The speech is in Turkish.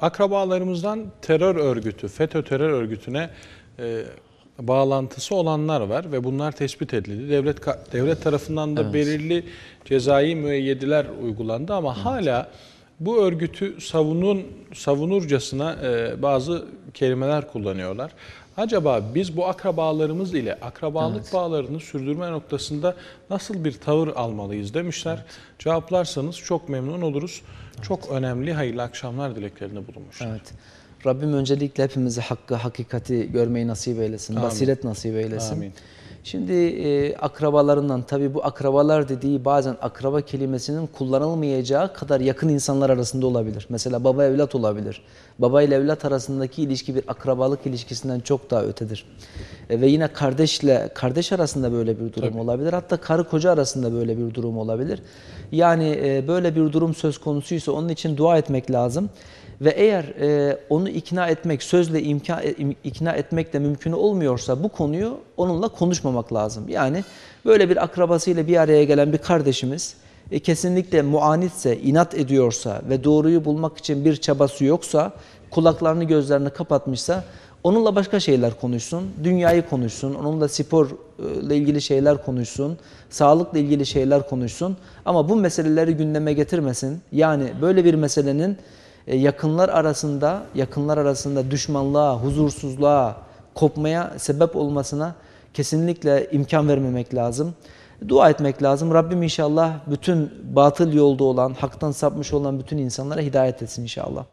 akrabalarımızdan terör örgütü, FETÖ terör örgütüne e, bağlantısı olanlar var ve bunlar tespit edildi. Devlet devlet tarafından da Evet. belirli cezai müeyyediler uygulandı ama hala bu örgütü savunun savunurcasına e, bazı kelimeler kullanıyorlar. Acaba biz bu akrabalarımız ile akrabalık Evet. bağlarını sürdürme noktasında nasıl bir tavır almalıyız demişler. Cevaplarsanız çok memnun oluruz. Çok önemli hayırlı akşamlar dileklerinde bulunmuşlar. Evet. Rabbim öncelikle hepimize hakkı, hakikati görmeyi nasip eylesin. Amin. Basiret nasip eylesin. Amin. Şimdi e, akrabalarından tabi bu akrabalar dediği bazen akraba kelimesinin kullanılmayacağı kadar yakın insanlar arasında olabilir. Mesela baba evlat olabilir. Baba ile evlat arasındaki ilişki bir akrabalık ilişkisinden çok daha ötedir. E, ve yine kardeşle kardeş arasında böyle bir durum Tabii. olabilir. Hatta karı koca arasında böyle bir durum olabilir. Yani e, böyle bir durum söz konusuysa onun için dua etmek lazım. Ve eğer e, onu ikna etmek, sözle imkan, e, ikna etmek de mümkün olmuyorsa bu konuyu onunla konuşmamak lazım. Yani böyle bir akrabasıyla bir araya gelen bir kardeşimiz e, kesinlikle muanitse, inat ediyorsa ve doğruyu bulmak için bir çabası yoksa, kulaklarını gözlerini kapatmışsa onunla başka şeyler konuşsun, dünyayı konuşsun, onunla sporla ilgili şeyler konuşsun, sağlıkla ilgili şeyler konuşsun. Ama bu meseleleri gündeme getirmesin. Yani böyle bir meselenin e, yakınlar arasında yakınlar arasında düşmanlığa, huzursuzluğa, kopmaya sebep olmasına kesinlikle imkan vermemek lazım. Dua etmek lazım. Rabbim inşallah bütün batıl yolda olan, haktan sapmış olan bütün insanlara hidayet etsin inşallah.